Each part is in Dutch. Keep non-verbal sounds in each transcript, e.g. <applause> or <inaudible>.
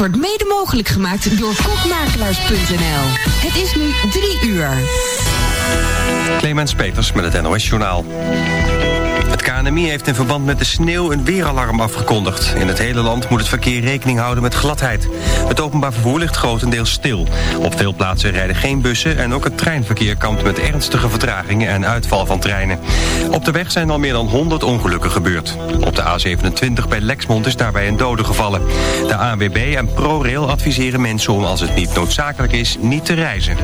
wordt mede mogelijk gemaakt door kokmakelaars.nl. Het is nu drie uur. Clemens Peters met het NOS Journaal. Het KNMI heeft in verband met de sneeuw een weeralarm afgekondigd. In het hele land moet het verkeer rekening houden met gladheid. Het openbaar vervoer ligt grotendeels stil. Op veel plaatsen rijden geen bussen en ook het treinverkeer kampt met ernstige vertragingen en uitval van treinen. Op de weg zijn al meer dan 100 ongelukken gebeurd. Op de A27 bij Lexmond is daarbij een dode gevallen. De ANWB en ProRail adviseren mensen om als het niet noodzakelijk is niet te reizen.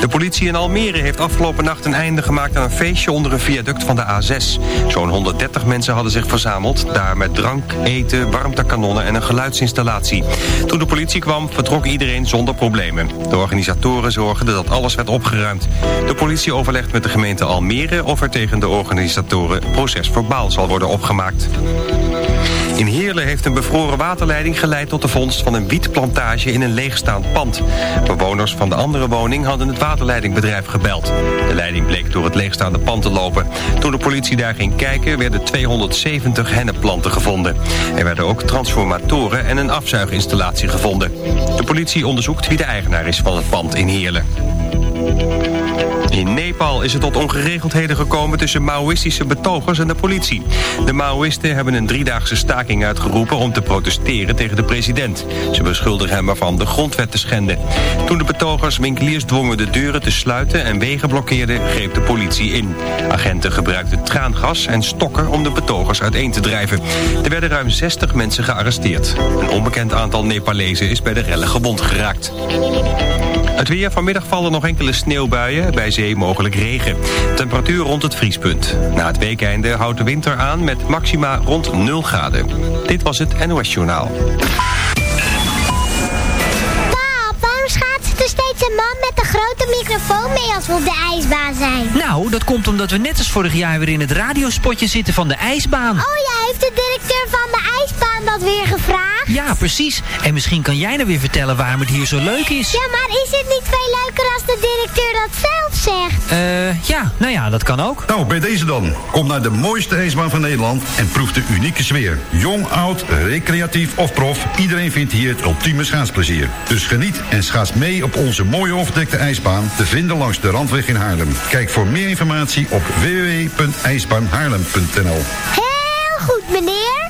De politie in Almere heeft afgelopen nacht een einde gemaakt aan een feestje onder een viaduct van de A6. Zo'n 130 mensen hadden zich verzameld, daar met drank, eten, warmtekanonnen en een geluidsinstallatie. Toen de politie kwam, vertrok iedereen zonder problemen. De organisatoren zorgden dat alles werd opgeruimd. De politie overlegt met de gemeente Almere of er tegen de organisatoren procesverbaal zal worden opgemaakt. In Heerlen heeft een bevroren waterleiding geleid tot de vondst van een wietplantage in een leegstaand pand. Bewoners van de andere woning hadden het waterleidingbedrijf gebeld. De leiding bleek door het leegstaande pand te lopen. Toen de politie daar ging kijken werden 270 hennepplanten gevonden. Er werden ook transformatoren en een afzuiginstallatie gevonden. De politie onderzoekt wie de eigenaar is van het pand in Heerlen. In Nepal is het tot ongeregeldheden gekomen tussen Maoïstische betogers en de politie. De Maoïsten hebben een driedaagse staking uitgeroepen om te protesteren tegen de president. Ze beschuldigen hem ervan de grondwet te schenden. Toen de betogers winkeliers dwongen de deuren te sluiten en wegen blokkeerden, greep de politie in. Agenten gebruikten traangas en stokken om de betogers uiteen te drijven. Er werden ruim 60 mensen gearresteerd. Een onbekend aantal Nepalezen is bij de rellen gewond geraakt. Het weer vanmiddag vallen nog enkele sneeuwbuien, bij zee mogelijk regen. Temperatuur rond het vriespunt. Na het weekeinde houdt de winter aan met maxima rond 0 graden. Dit was het NOS Journaal. Er een man met een grote microfoon mee als we op de ijsbaan zijn? Nou, dat komt omdat we net als vorig jaar weer in het radiospotje zitten van de ijsbaan. Oh ja, heeft de directeur van de ijsbaan dat weer gevraagd? Ja, precies. En misschien kan jij nou weer vertellen waarom het hier zo leuk is. Ja, maar is het niet de directeur dat zelf zegt? Eh, ja, nou ja, dat kan ook. Nou, bij deze dan. Kom naar de mooiste ijsbaan van Nederland en proef de unieke sfeer. Jong, oud, recreatief of prof, iedereen vindt hier het ultieme schaatsplezier. Dus geniet en schaats mee op onze mooie overdekte ijsbaan... te vinden langs de Randweg in Haarlem. Kijk voor meer informatie op www.ijsbaanhaarlem.nl Heel goed, meneer.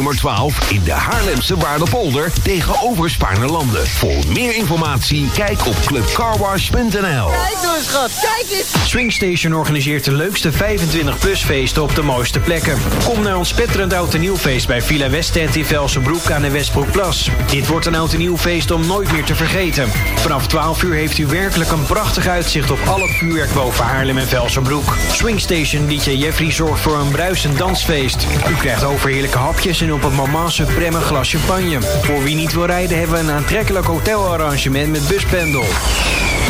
nummer 12 in de Haarlemse Waardepolder tegenover Spaarnerlanden. Voor meer informatie kijk op clubcarwash.nl. Kijk nou eens schat, kijk eens. Swingstation organiseert de leukste 25-plus feesten op de mooiste plekken. Kom naar ons spetterend oud en nieuw feest bij Villa Westend in Velsenbroek aan de Westbroekplas. Dit wordt een oud en nieuw feest om nooit meer te vergeten. Vanaf 12 uur heeft u werkelijk een prachtig uitzicht op al het vuurwerk boven Haarlem en Velsenbroek. Swingstation DJ Jeffrey zorgt voor een bruisend dansfeest. U krijgt overheerlijke hapjes en op het moment supreme een glas champagne. Voor wie niet wil rijden hebben we een aantrekkelijk hotelarrangement met buspendel.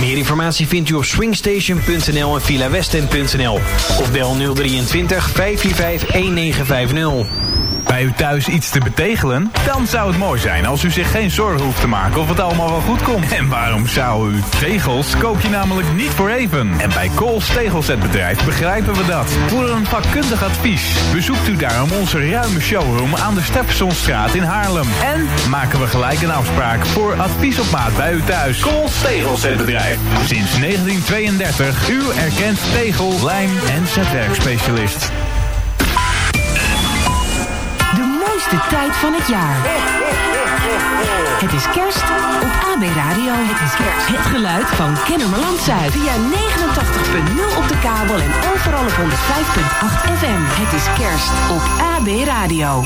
Meer informatie vindt u op swingstation.nl en villawesten.nl of bel 023 545 1950. Bij u thuis iets te betegelen? Dan zou het mooi zijn als u zich geen zorgen hoeft te maken of het allemaal wel goed komt. En waarom zou u? Tegels koop je namelijk niet voor even. En bij Kools Tegelzetbedrijf begrijpen we dat. Voor een vakkundig advies bezoekt u daarom onze ruime showroom aan de Stepsonstraat in Haarlem. En maken we gelijk een afspraak voor advies op maat bij u thuis. Kools Tegelzetbedrijf. Sinds 1932 uw erkend tegel, lijm en zetwerkspecialist. De tijd van het jaar. Het is kerst op AB Radio. Het is kerst. Het geluid van Kennemerland Zuid. Via 89.0 op de kabel en overal op 105.8 FM. Het is kerst op AB Radio.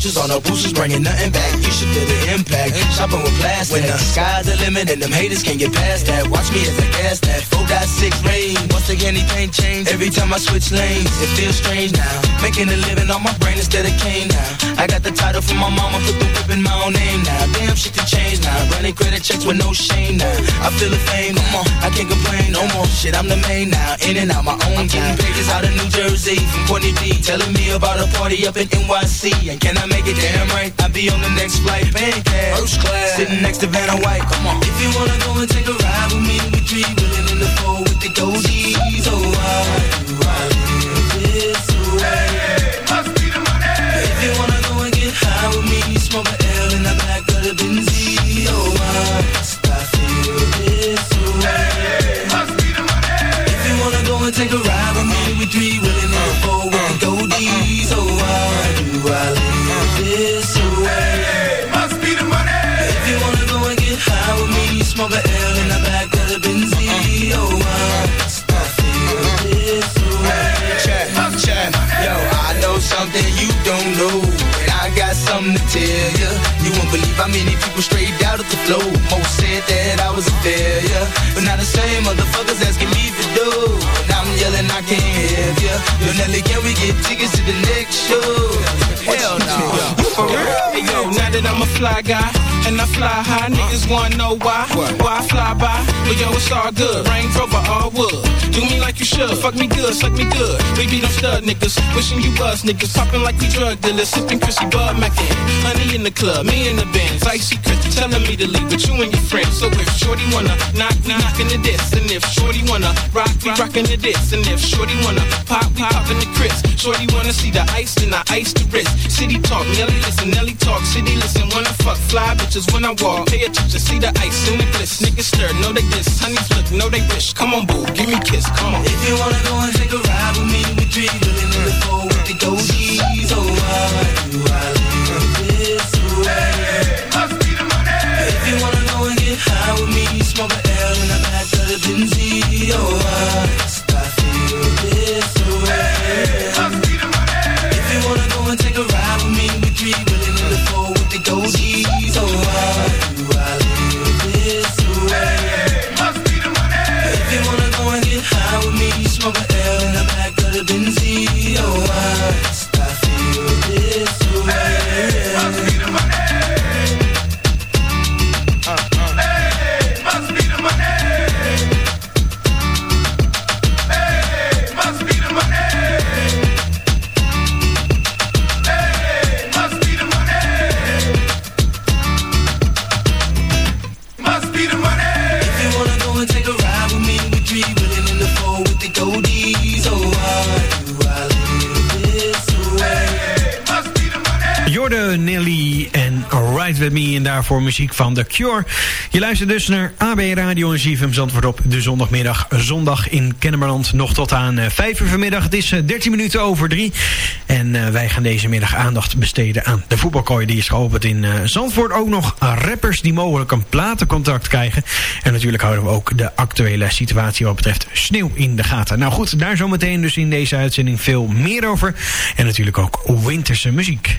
Vouchers or no boosters, bringing nothing back. You should feel the impact. Shopping with plastic. When the sky's the limit and them haters can't get past that. Watch me as I gas that. 4.6 range. Once again, anything change. Every time I switch lanes, it feels strange now. Making a living on my brain instead of cane now. I got the title from my mama, put the whip in my own name now. Damn, shit can change now. Running credit checks with no shame now. I feel the fame, come on. I can't complain no more. Shit, I'm the main now. In and out my own game. Pages out of New Jersey from Courtney B. Telling me about a party up in NYC. And can I make it damn right? I'll be on the next flight, paying cash. First class. Sitting next to Vanna White, come on. If you wanna go and take a ride with me, we three willing in the four with the goldies. Oh, I live this way? Must be the money. If you wanna go and get high with me, smoke tell ya. You won't believe how many people straight out of the flow. Most said that I was a failure. But now the same motherfuckers asking me for dough. Yelling, I can't help ya. Yo, Nelly, can we get tickets to the next show? Hell no. For real? Yo, now that I'm a fly guy and I fly high, niggas wanna know why. Why I fly by? But yo, it's all good. Range Rover, all wood. Do me like you should. Fuck me good, suck me good. Baby, them stud niggas. Wishing you was niggas. Popping like we drug dealers. Sipping Chrissy Bud Mackin. Honey in the club, me in the bands. Icy Chris telling me to leave with you and your friends. So if Shorty wanna knock, we knockin' the diss. And if Shorty wanna rock, we rockin' the diss. And if Shorty wanna pop, we poppin' the Chris. Shorty wanna see the ice, then I ice the wrist. City talk, Nelly listen, Nelly talk. City listen, wanna fuck, fly bitches when I walk. Pay attention, see the ice in the bliss. Niggas stir, know they diss. Honeys look, know they wish. Come on, boo, give me a kiss, come on. If you wanna go and take a ride with me, we three willing in the four with the goldies. Oh, why do I live this way? Must be the money. If you wanna go and get high with me, smoke a L in the back of the Benzie. Oh, why Voor muziek van The Cure. Je luistert dus naar AB Radio en ZFM Zandvoort op de zondagmiddag. Zondag in Kennemerland nog tot aan eh, 5 uur vanmiddag. Het is eh, 13 minuten over 3. En eh, wij gaan deze middag aandacht besteden aan de voetbalkooi. Die is geopend in Zandvoort. Ook nog rappers die mogelijk een platencontact krijgen. En natuurlijk houden we ook de actuele situatie wat betreft sneeuw in de gaten. Nou goed, daar zometeen dus in deze uitzending veel meer over. En natuurlijk ook winterse muziek.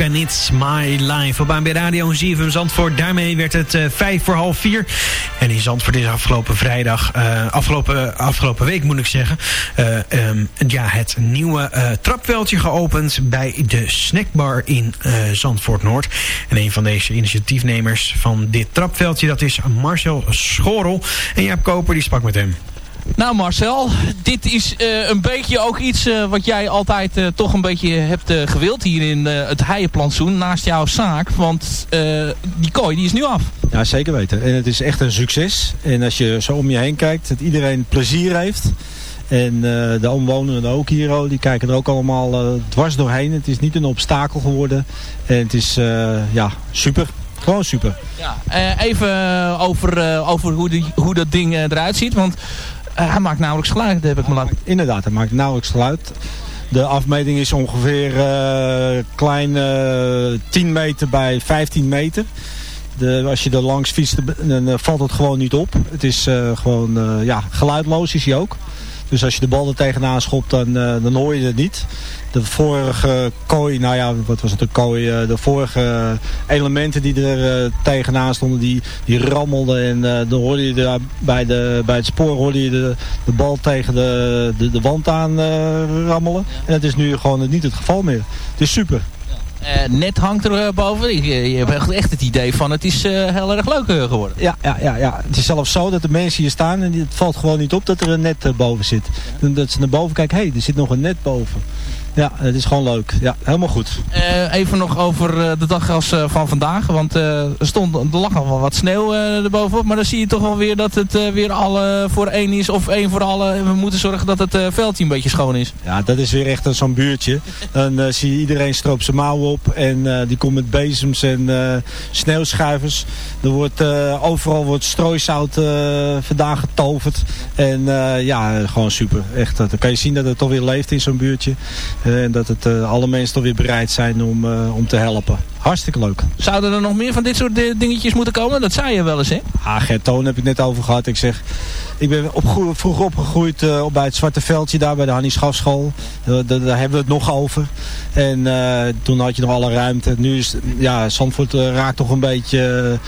En It's My Life. Op ANB Radio en ZFM Zandvoort. Daarmee werd het uh, vijf voor half vier. En in Zandvoort is afgelopen vrijdag, uh, afgelopen, afgelopen week moet ik zeggen... Um, ja, het nieuwe trapveldje geopend bij de snackbar in Zandvoort Noord. En een van deze initiatiefnemers van dit trapveldje... dat is Marcel Schorel. En Jaap Koper die sprak met hem. Nou Marcel, dit is uh, een beetje ook iets uh, wat jij altijd uh, toch een beetje hebt gewild hier in het heienplantsoen naast jouw zaak. Want die kooi die is nu af. Ja, zeker weten. En het is echt een succes. En als je zo om je heen kijkt, dat iedereen plezier heeft. En de omwonenden ook hier, die kijken er ook allemaal dwars doorheen. Het is niet een obstakel geworden. En het is ja, super. Gewoon super. Ja, even over, over hoe, die, hoe dat ding eruit ziet. Want hij maakt nauwelijks geluid, heb ik me laten... Inderdaad, hij maakt nauwelijks geluid. De afmeting is ongeveer uh, klein uh, 10 meter bij 15 meter. De, als je er langs fietst, dan valt het gewoon niet op. Het is gewoon ja, geluidloos is hij ook. Dus als je de bal er tegenaan schopt, dan, dan hoor je het niet de vorige kooi, nou ja, wat was het, een kooi, eh, de vorige elementen die er uh, tegenaan stonden, die, die rammelden en uh, dan hoorde je daar bij, de, bij het spoor hoorde je de, de bal tegen de, de, de wand aan rammelen. En dat is nu gewoon niet het geval meer. Het is super. Uh, net hangt er uh, boven. Je, je, hebt echt het idee van het is uh, heel erg leuk geworden. Ja, ja, ja, ja, het is zelfs zo dat de mensen hier staan en het valt gewoon niet op dat er een net boven zit. Dat ze naar boven kijken, hé, hey, er zit nog een net boven. Ja, het is gewoon leuk. Ja, helemaal goed. Uh, even nog over uh, de dag als uh, van vandaag. Want er, stond, er lag nog wel wat sneeuw erbovenop. Maar dan zie je toch wel weer dat het weer alle voor één is. Of één voor alle. We moeten zorgen dat het veldje een beetje schoon is. Ja, dat is weer echt zo'n buurtje. Dan zie je iedereen stroopt zijn mouwen op. En die komt met bezems en sneeuwschuivers. Er wordt, overal wordt strooisout vandaan getoverd. En ja, gewoon super. Echt, dan kan je zien dat het toch weer leeft in zo'n buurtje. En dat het, uh, alle mensen toch weer bereid zijn om, uh, om te helpen. Hartstikke leuk. Zouden er nog meer van dit soort dingetjes moeten komen? Dat zei je wel eens, hè? Ah, Gert Toon heb ik net over gehad. Ik zeg, ik ben op, vroeg opgegroeid uh, bij het Zwarte Veldje daar bij de Hannie Schafschool. Daar, daar hebben we het nog over. En toen had je nog alle ruimte. Nu is, ja, Zandvoort raakt toch een beetje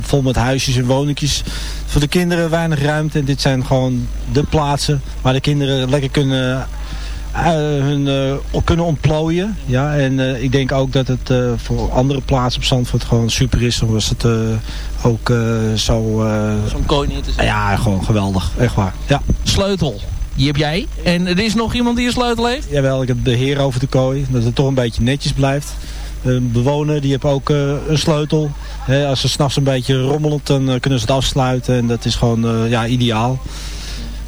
vol met huisjes en woningjes voor de kinderen weinig ruimte. En dit zijn gewoon de plaatsen waar de kinderen lekker kunnen hun uh, kunnen ontplooien. Ja, en uh, ik denk ook dat het voor andere plaatsen op Zandvoort gewoon super is. Dan was het ook zo... Zo'n kooi neer te zetten. Ja, gewoon geweldig. Echt waar. Ja. Sleutel. Die heb jij. En er is nog iemand die een sleutel heeft? Jawel, ik heb de heer over de kooi. Dat het toch een beetje netjes blijft. Een bewoner die heeft ook een sleutel. als ze s'nachts een beetje rommelt, dan kunnen ze het afsluiten. En dat is gewoon ja, ideaal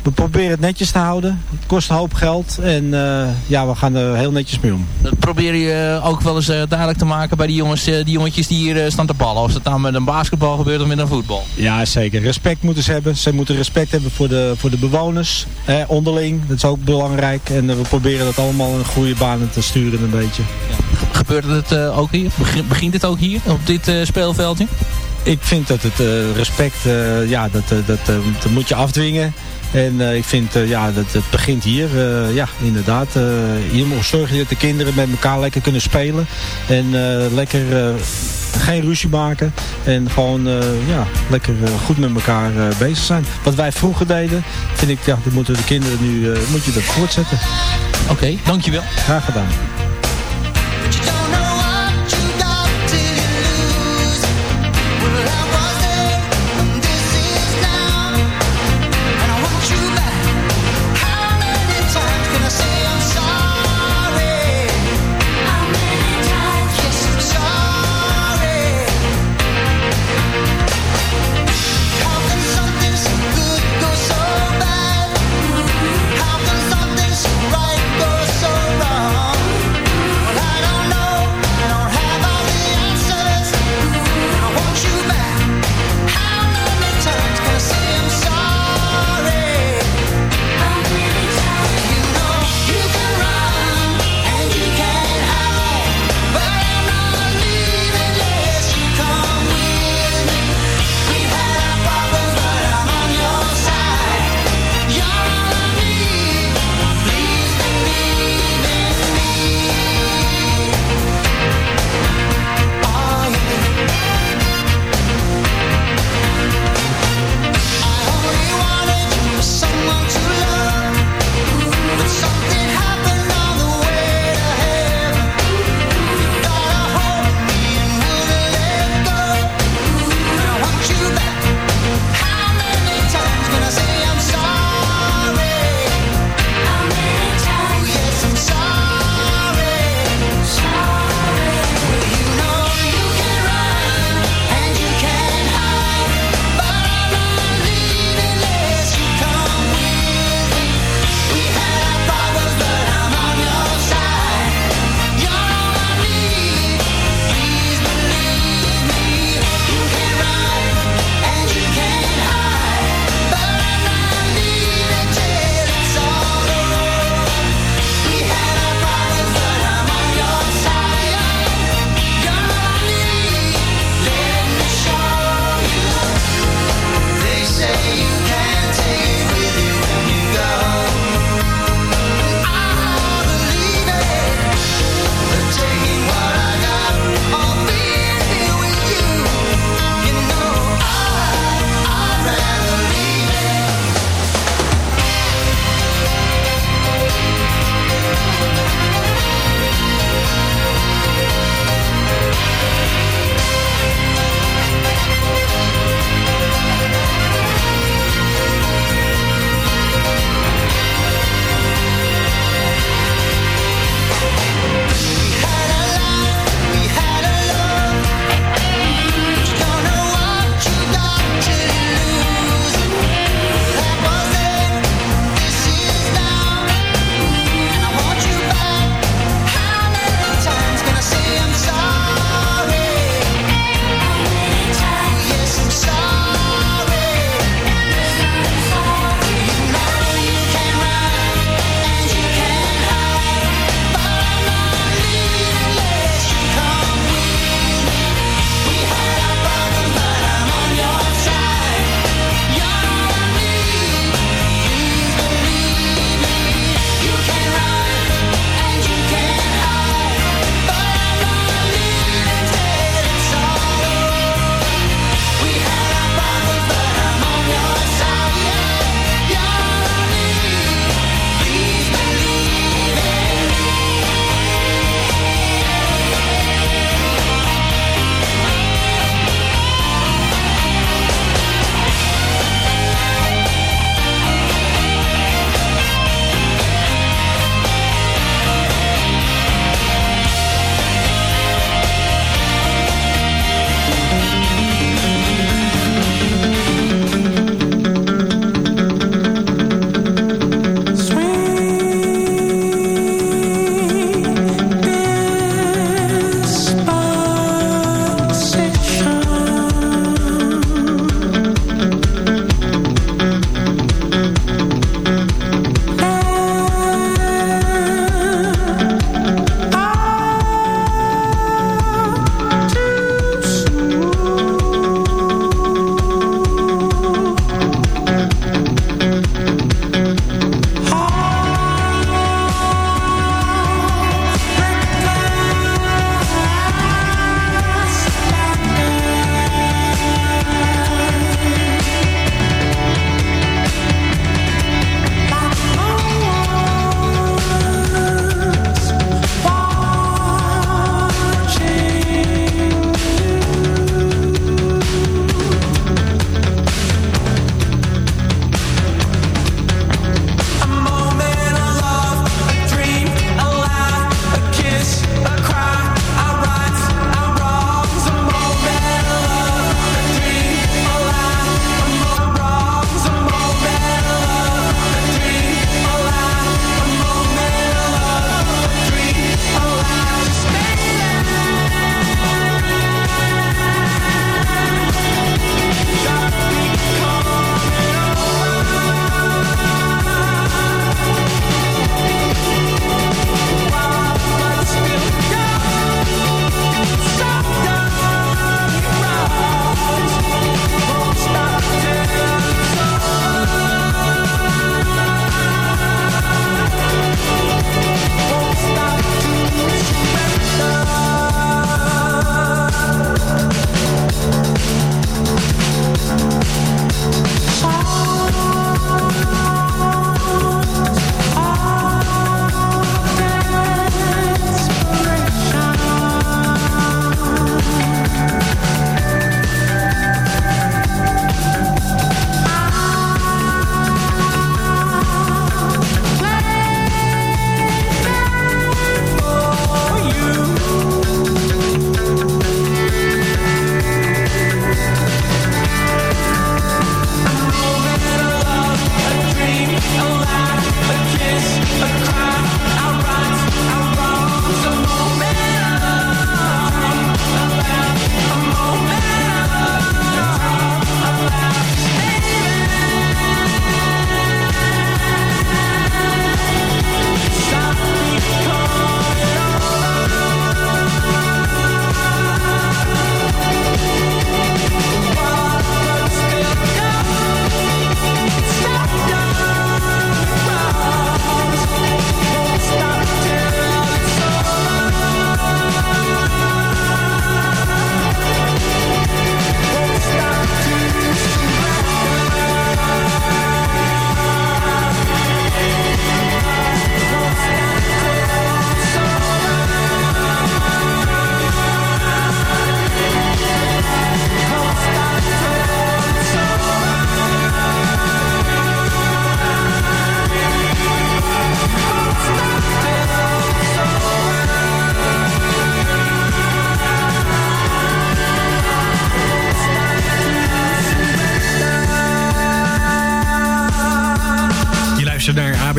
we proberen het netjes te houden. Het kost een hoop geld en uh, ja, we gaan er heel netjes mee om. Dat probeer je ook wel eens uh, duidelijk te maken bij die, jongens, uh, die jongetjes die hier staan te ballen. Of het nou met een basketbal gebeurt of met een voetbal. Ja, zeker. Respect moeten ze hebben. Ze moeten respect hebben voor de, voor de bewoners. Eh, onderling, dat is ook belangrijk. En we proberen dat allemaal in goede banen te sturen een beetje. Ja. Gebeurt het ook hier? Begint het ook hier, op dit speelveldje? Ik vind dat het respect, ja, dat, dat, dat moet je afdwingen. En uh, ik vind, uh, ja, dat het begint hier. Uh, ja, inderdaad. hier moet zorgen dat de kinderen met elkaar lekker kunnen spelen. En lekker geen ruzie maken. En gewoon, ja, lekker goed met elkaar bezig zijn. Wat wij vroeger deden, vind ik, ja, dat moeten de kinderen nu, moet je dat voortzetten. Oké, okay, dankjewel. Graag gedaan.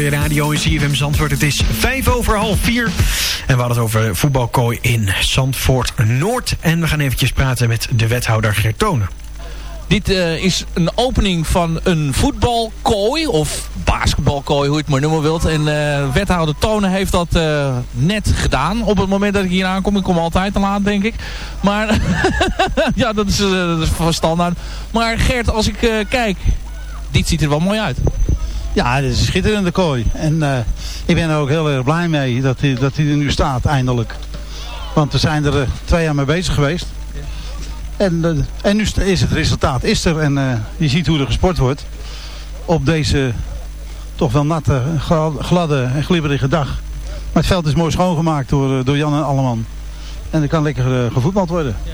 Radio en CFM Zandvoort. Het is vijf over half vier. En we hadden het over voetbalkooi in Zandvoort Noord. En we gaan eventjes praten met de wethouder Gertone. Dit uh, is een opening van een voetbalkooi of basketbalkooi, hoe je het maar noemen wilt. En uh, wethouder Tonen heeft dat uh, net gedaan. Op het moment dat ik hier aankom, ik kom altijd te laat denk ik. Maar <laughs> ja, dat is, dat is van standaard. Maar Gert, als ik kijk, dit ziet er wel mooi uit. Ja, dit is een schitterende kooi. En ik ben er ook heel erg blij mee dat hij, dat hij er nu staat, eindelijk. Want we zijn er twee jaar mee bezig geweest. En, uh, en nu is het resultaat is er. En je ziet hoe er gesport wordt. Op deze toch wel natte, gladde en glibberige dag. Maar het veld is mooi schoongemaakt door, door Jan en Alleman. En er kan lekker gevoetbald worden. Ja.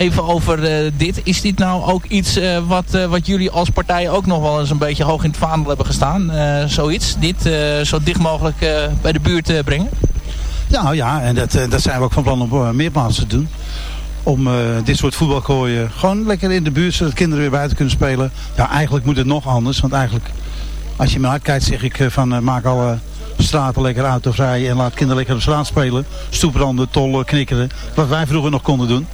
Even over dit. Is dit nou ook iets wat, wat jullie als partij ook nog wel eens een beetje hoog in het vaandel hebben gestaan? zoiets? Dit zo dicht mogelijk bij de buurt brengen? Ja, ja, en dat, dat zijn we ook van plan om meermaals te doen om dit soort voetbalkooien gewoon lekker in de buurt, zodat kinderen weer buiten kunnen spelen. Ja, eigenlijk moet het nog anders, want eigenlijk, als je me uitkijkt, zeg ik van maak alle straten lekker autovrij en laat kinderen lekker op straat spelen. Stoepranden, tollen, knikkeren, wat wij vroeger nog konden doen.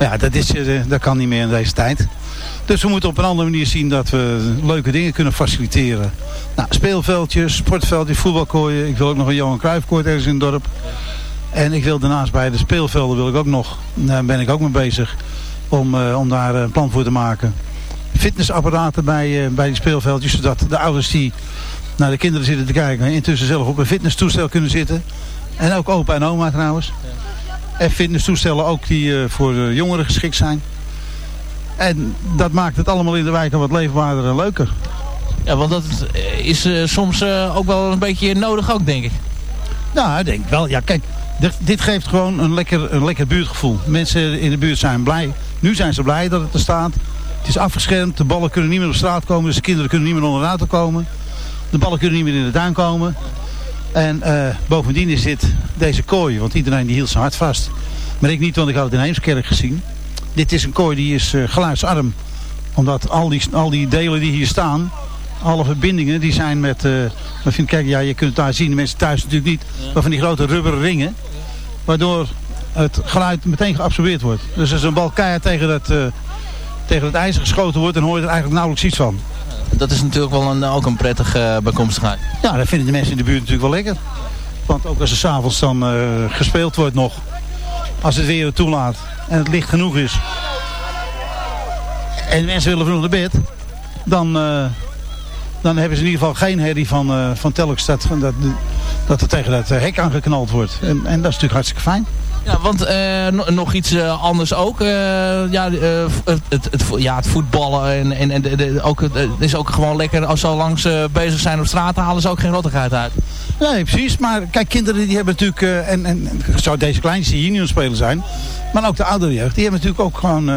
Ja, dat, is, uh, dat kan niet meer in deze tijd. Dus we moeten op een andere manier zien dat we leuke dingen kunnen faciliteren. Nou, speelveldjes, sportveldjes, voetbalkooien. Ik wil ook nog een Johan Cruijffkoord ergens in het dorp. En ik wil daarnaast bij de speelvelden wil ik ook nog, daar ben ik ook mee bezig, om, uh, om daar een plan voor te maken. Fitnessapparaten bij, bij die speelveldjes, zodat de ouders die naar de kinderen zitten te kijken, intussen zelf op een fitnesstoestel kunnen zitten. En ook opa en oma trouwens. En fitnesstoestellen ook die uh, voor jongeren geschikt zijn. En dat maakt het allemaal in de wijken wat leefbaarder en leuker. Ja, want dat is soms ook wel een beetje nodig ook, denk ik. Nou, ik denk wel. Ja, kijk, dit geeft gewoon een lekker, een lekker buurtgevoel. Mensen in de buurt zijn blij. Nu zijn ze blij dat het er staat. Het is afgeschermd. De ballen kunnen niet meer op straat komen. Dus de kinderen kunnen niet meer onder de auto komen. De ballen kunnen niet meer in de tuin komen. En uh, bovendien is dit deze kooi. Want iedereen die hield zijn hart vast. Maar ik niet, want ik had het in Heemskerk gezien. Dit is een kooi die is uh, geluidsarm. Omdat al die, al die delen die hier staan alle verbindingen die zijn met, uh, vind, kijk, ja, je kunt het daar zien, de mensen thuis natuurlijk niet, maar van die grote rubberen ringen, waardoor het geluid meteen geabsorbeerd wordt. Dus als een bal tegen uh, tegen het ijzer geschoten wordt, dan hoor je er eigenlijk nauwelijks iets van. Dat is natuurlijk wel een, ook een prettige uh, bijkomstigheid. Ja, dat vinden de mensen in de buurt natuurlijk wel lekker. Want ook als er s'avonds dan uh, gespeeld wordt nog, als het weer toelaat en het licht genoeg is, en mensen willen vroeg naar bed, dan, uh, dan hebben ze in ieder geval geen herrie van, uh, van telkens dat, dat, dat er tegen dat hek aangeknald wordt. En, en dat is natuurlijk hartstikke fijn. Ja, want uh, nog iets uh, anders ook. Uh, ja, het, het, ja, het voetballen en, en, en de, ook, het is ook gewoon lekker als ze langs bezig zijn op straat, halen ze ook geen rottigheid uit. Nee, precies. Maar kijk, kinderen die hebben natuurlijk, en, en zou deze kleinste spelen zijn, maar ook de oudere jeugd, die hebben natuurlijk ook gewoon,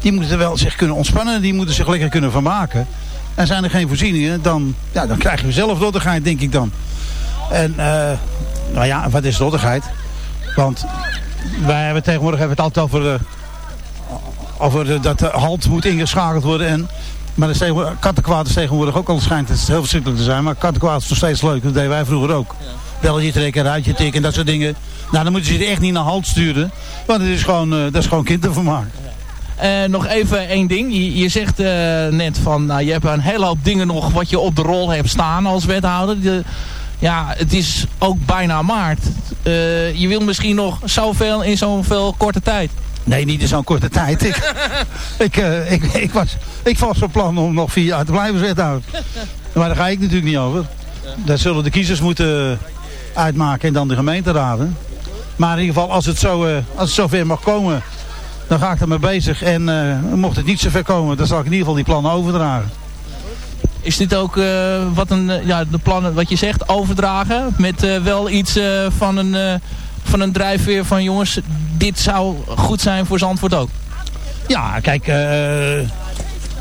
die moeten wel zich kunnen ontspannen, die moeten zich lekker kunnen vermaken. En zijn er geen voorzieningen, dan, ja, dan krijgen we zelf rottigheid, denk ik dan. En, nou ja, wat is rottigheid? Want wij hebben tegenwoordig hebben het altijd over, de, over dat de halt moet ingeschakeld worden. En, maar kattenkwaad is tegenwoordig ook al schijnt het heel verschrikkelijk te zijn. Maar kattenkwaad is nog steeds leuk. Dat deden wij vroeger ook. Ja. Belletje trekken, ruitje tikken en dat soort dingen. Nou, dan moeten ze er echt niet naar halt sturen. Want het is gewoon, uh, dat is gewoon kindervermaak. Uh, nog even één ding. Je, je zegt net van, nou, je hebt een hele hoop dingen nog wat je op de rol hebt staan als wethouder. De, ja, het is ook bijna maart. Uh, je wil misschien nog zoveel in zo'n veel korte tijd. Nee, niet in zo'n korte tijd. ik, <laughs> ik, uh, ik, ik, was, ik was van plan om nog vier jaar te blijven wethouder. Maar daar ga ik natuurlijk niet over. Dat zullen de kiezers moeten uitmaken en dan de gemeenteraden. Maar in ieder geval, als het, zo, uh, als het zover mag komen, dan ga ik ermee bezig. En mocht het niet zover komen, dan zal ik in ieder geval die plannen overdragen. Is dit ook uh, wat een, uh, ja, de plannen, wat je zegt, overdragen? Met uh, wel iets van, een, van een drijfveer van jongens, dit zou goed zijn voor Zandvoort ook? Ja, kijk,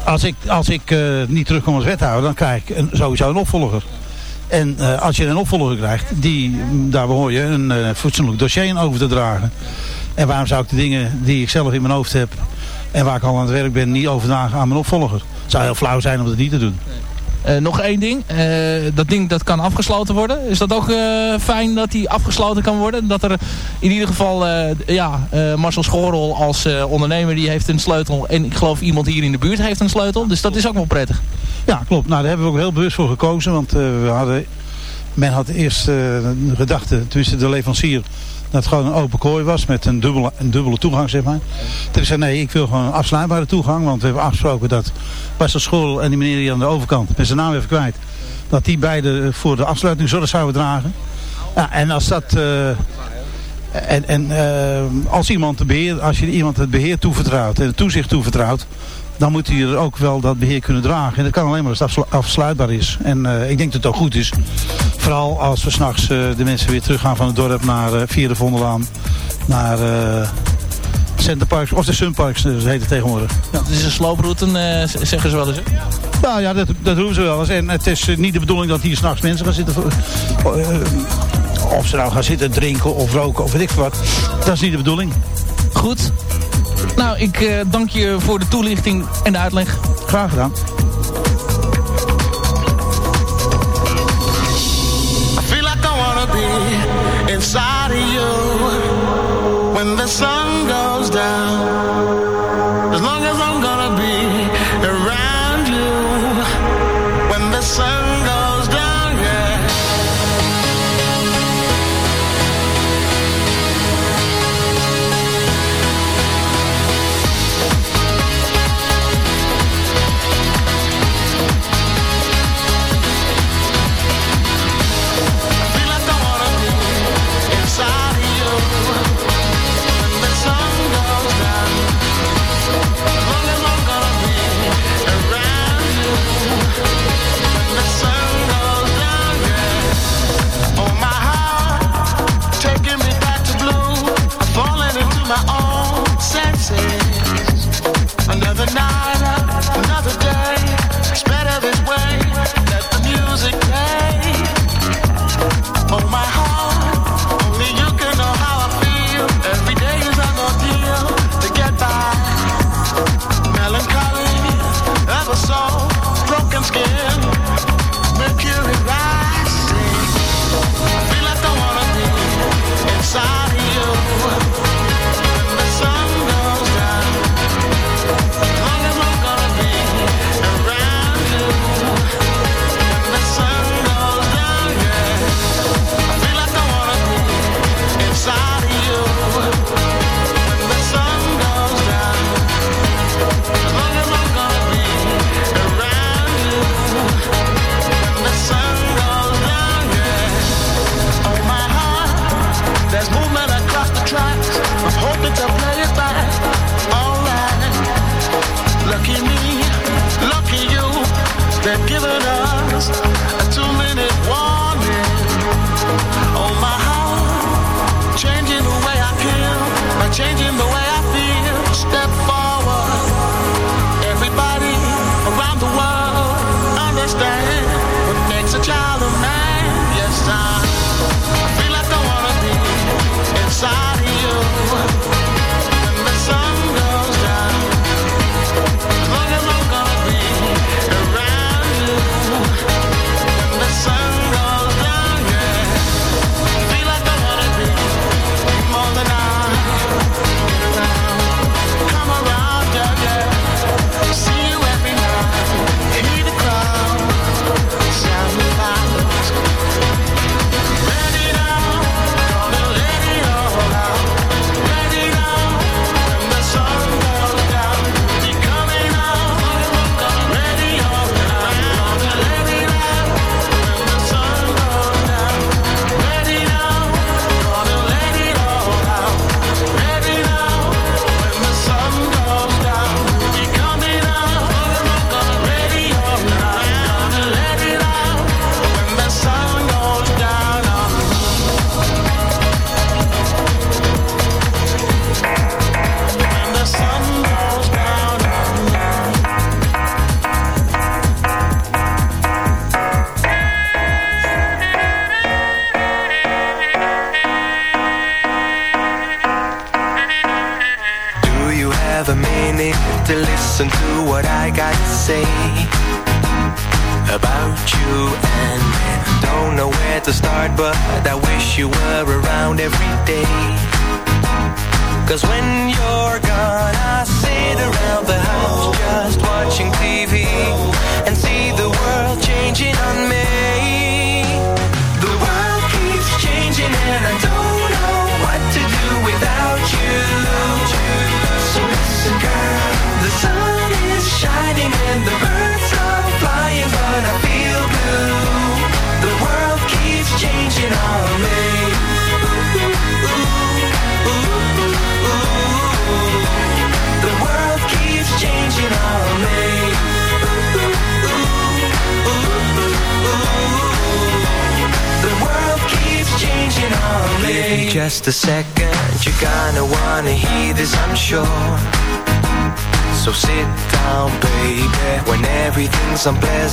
als ik, als ik niet terugkom als wethouder, dan krijg ik een, sowieso een opvolger. En als je een opvolger krijgt, die, daar behoor je een fatsoenlijk dossier in over te dragen. En waarom zou ik de dingen die ik zelf in mijn hoofd heb en waar ik al aan het werk ben, niet overdragen aan mijn opvolger? Het zou heel flauw zijn om dat niet te doen. Eh, nog één ding. Eh, dat ding dat kan afgesloten worden. Is dat ook eh, fijn dat die afgesloten kan worden? Dat er in ieder geval, ja, Marcel Schorrel als ondernemer die heeft een sleutel. En ik geloof iemand hier in de buurt heeft een sleutel. Dus dat is ook wel prettig. Ja, klopt. Nou, daar hebben we ook heel bewust voor gekozen. Want we hadden, men had eerst de gedachte, tenminste de leverancier, dat het gewoon een open kooi was met een dubbele, een dubbele toegang, zeg maar. Toen zei nee, ik wil gewoon een afsluitbare toegang. Want we hebben afgesproken dat Bas School en die meneer die aan de overkant, met zijn naam even kwijt, dat die beide voor de afsluiting zorg zouden dragen. Ja, en als dat... eh, en, en eh, als iemand de beheer, als je iemand het beheer toevertrouwt en het toezicht toevertrouwt, dan moet hij er ook wel dat beheer kunnen dragen. En dat kan alleen maar als het afslu- afsluitbaar is. En eh, ik denk dat het ook goed is. Vooral als we s'nachts eh de mensen weer teruggaan van het dorp naar eh via de Vondelaan, naar eh Centerparks of de Sunparks, dus heet het tegenwoordig. Ja. Het is een slooproute, zeggen ze wel eens. hè? Nou ja, dat, dat doen ze wel eens. En het is niet de bedoeling dat hier s'nachts mensen gaan zitten. voor- of ze nou gaan zitten drinken of roken of weet ik wat. Dat is niet de bedoeling. Goed. Nou, ik dank je voor de toelichting en de uitleg. Graag gedaan. Inside of you when the sun goes down.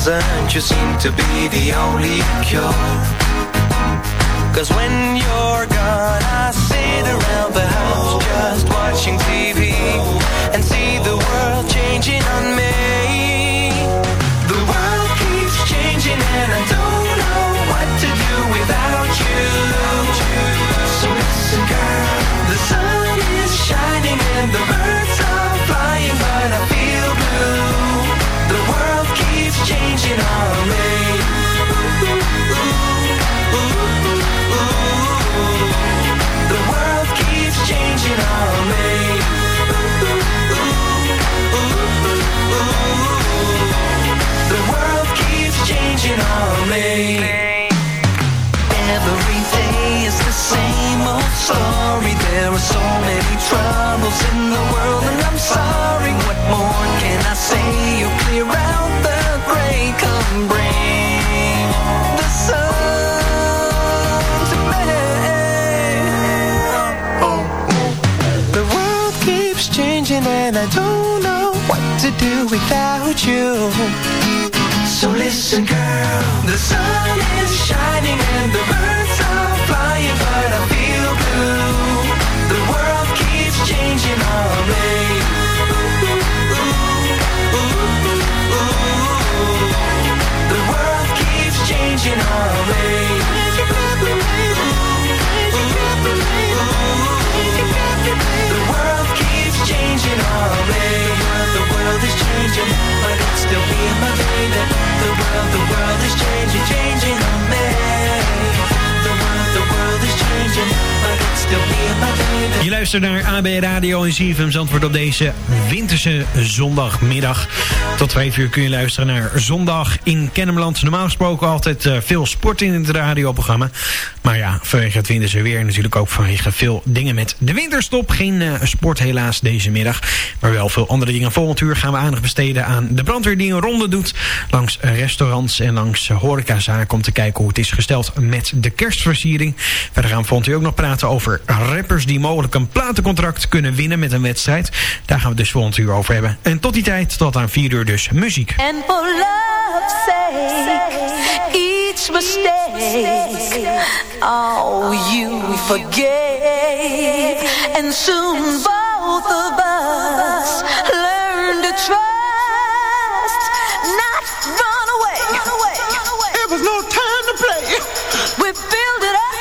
Unpleasant, you seem to be the only cure. Cause when without you. So listen, girl, the sun is shining and the birds are flying, but I feel blue. The world keeps changing on me. The world keeps changing on me. Is changing, but it's still being my baby. The world, the world is changing, changing on me. The world, the world is changing, but it's still being my baby. Je luistert naar AB Radio en CFM Zandvoort op deze winterse zondagmiddag. Tot 5 uur kun je luisteren naar Zondag in Kennemerland. Normaal gesproken altijd eh, veel sport in het radioprogramma. Maar ja, vanwege het winterse weer en natuurlijk ook vanwege veel dingen met de winterstop. Geen eh, sport helaas deze middag. Maar wel veel andere dingen. Volgend uur gaan we aandacht besteden aan de brandweer die een ronde doet. Langs restaurants en langs horecazaken om te kijken hoe het is gesteld met de kerstversiering. Verder gaan we volgend uur ook nog praten over rappers die mogelijk een platencontract kunnen winnen met een wedstrijd. Daar gaan we dus volgend uur over hebben. En tot die tijd, tot aan 4 uur dus muziek. And for love's sake, each mistake, oh, you forgave. And soon both of us learn to trust, not run away. It was no time to play. We build it up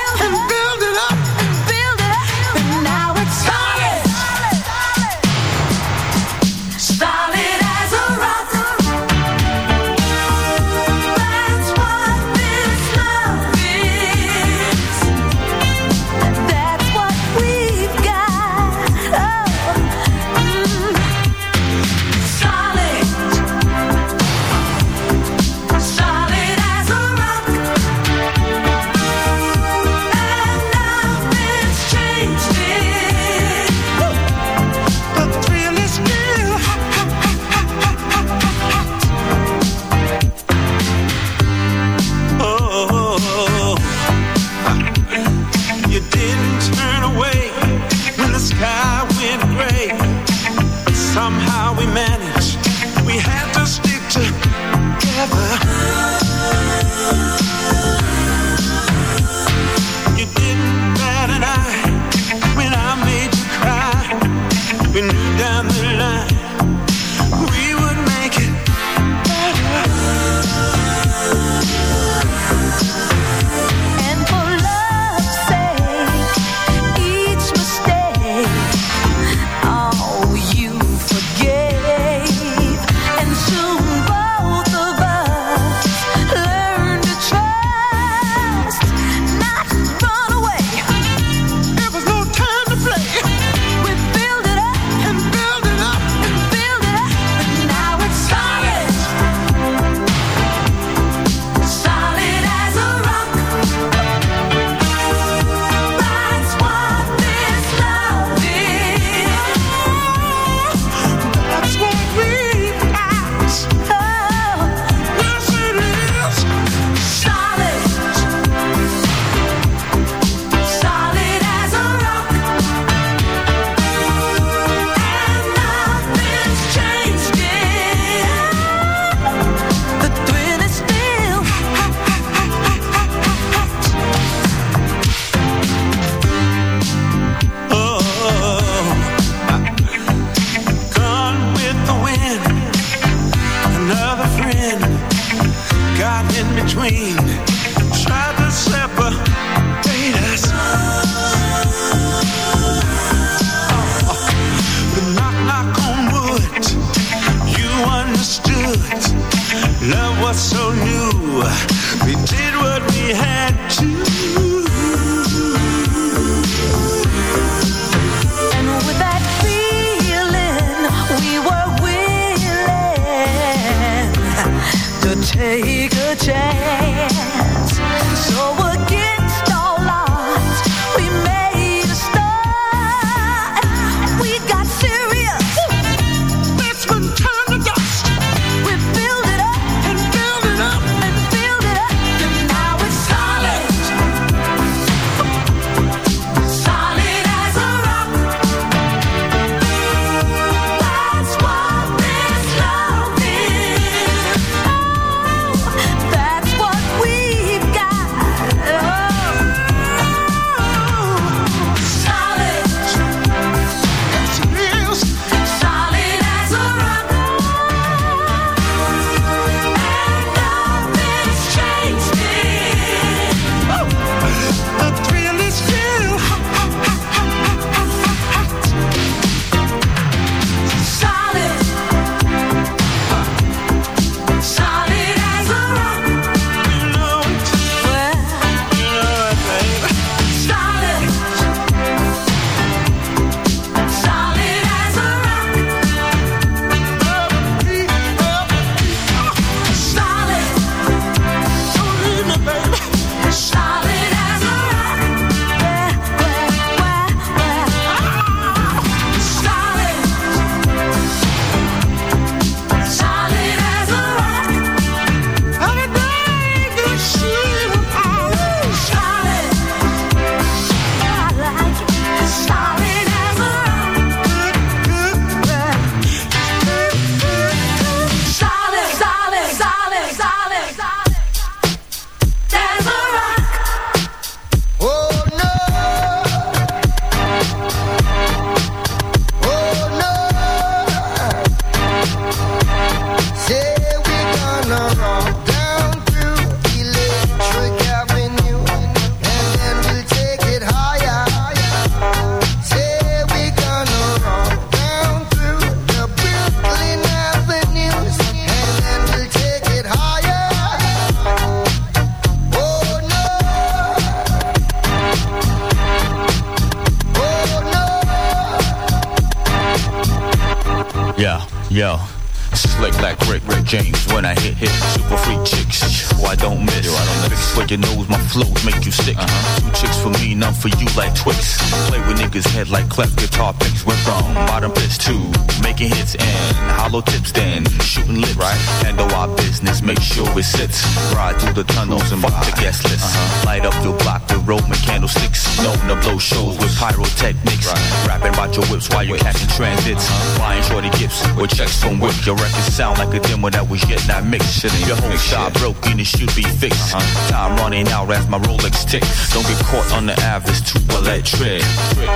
make you sick. Two chicks for me, none for you like Twix. Play with niggas' head like cleft guitar picks. Went from bottom bitch to making hits and hollow tips, then shooting lips. Right. Handle our business, make sure it sits. Ride through the tunnels and fuck the guest list. Light up your block the road with Roman candlesticks. Known to blow shows with pyrotechnics. Rapping about your whips while you're catching transits. Buying shorty gifts with checks from whip. Your records sound like a demo that was yet not mixed. Your whole shot broken, it should be fixed. Time running out as my Rolex tick. Don't get caught on the average, too electric.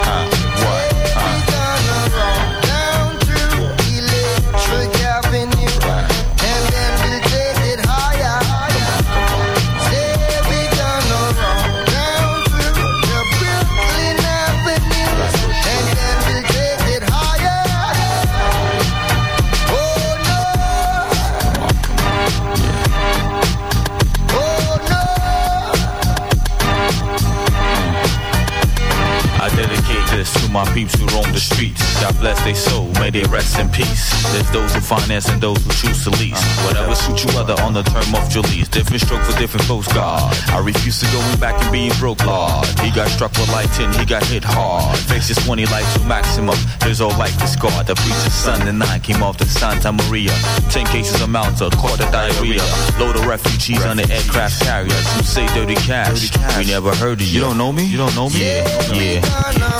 Huh? What? My peeps who roam the streets. God bless their soul, may they rest in peace. There's those who finance and those who choose to lease. Whatever suits you other on the term of your lease. Different stroke for different folks, God. I refuse to going back and being broke, Lord. He got struck with light 10, he got hit hard. Faces 20 life to maximum. There's all life is scarred. The preacher's son and nine came off to Santa Maria. 10 cases of Malta, caught a diarrhea. Load of refugees on the aircraft carrier. Some say dirty cash. We never heard of you. You don't know me? You don't know me? Yeah, yeah.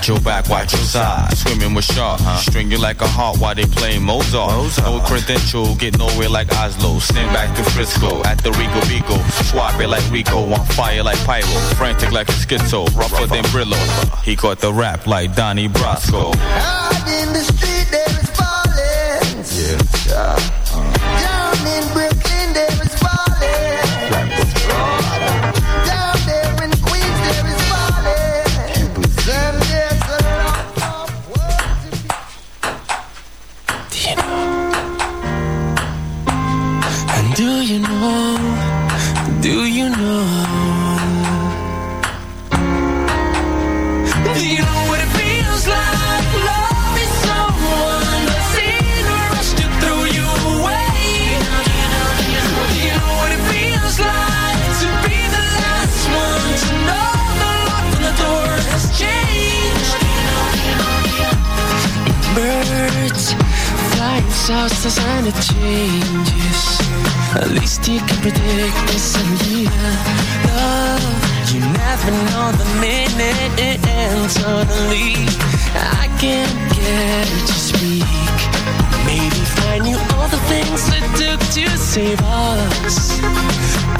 Watch your back, watch your side. Swimming with sharks, string you like a heart while they play Mozart. No credential, get nowhere like Oslo. Send back to Frisco at the Rico Beagle. Swap it like Rico, on fire like Pyro. Frantic like a schizo, rougher than Brillo. He caught the rap like Donnie Brasco. Minute and suddenly I can't get to speak. Maybe find you all the things it took to save us.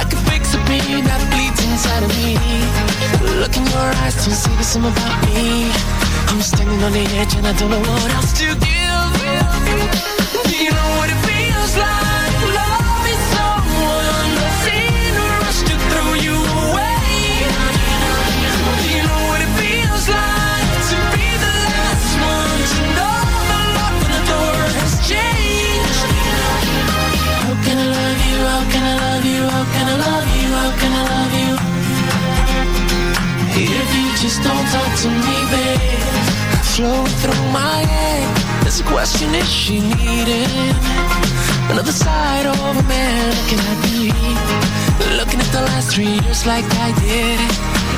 I could fix the pain that bleeds inside of me. Look in your eyes, to see the same about me. I'm standing on the edge and I don't know what else to give. Do you know what it feels like? Love just don't talk to me, babe, flowing through my head. There's a question: Is she needing another side of a man? Can I be looking at the last three years like I did?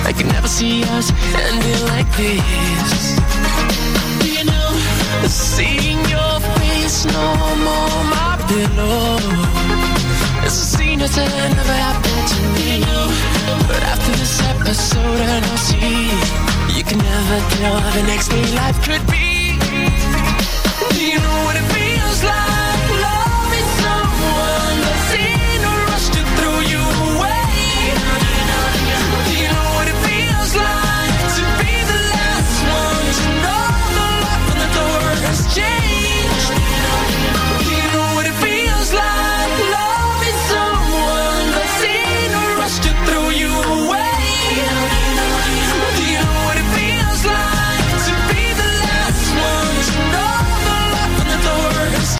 I can never see us ending like this. Do you know? Seeing your face no more my pillow. A scene that never happened to me. But after this episode, and I'll see you can never tell how the next day life could be.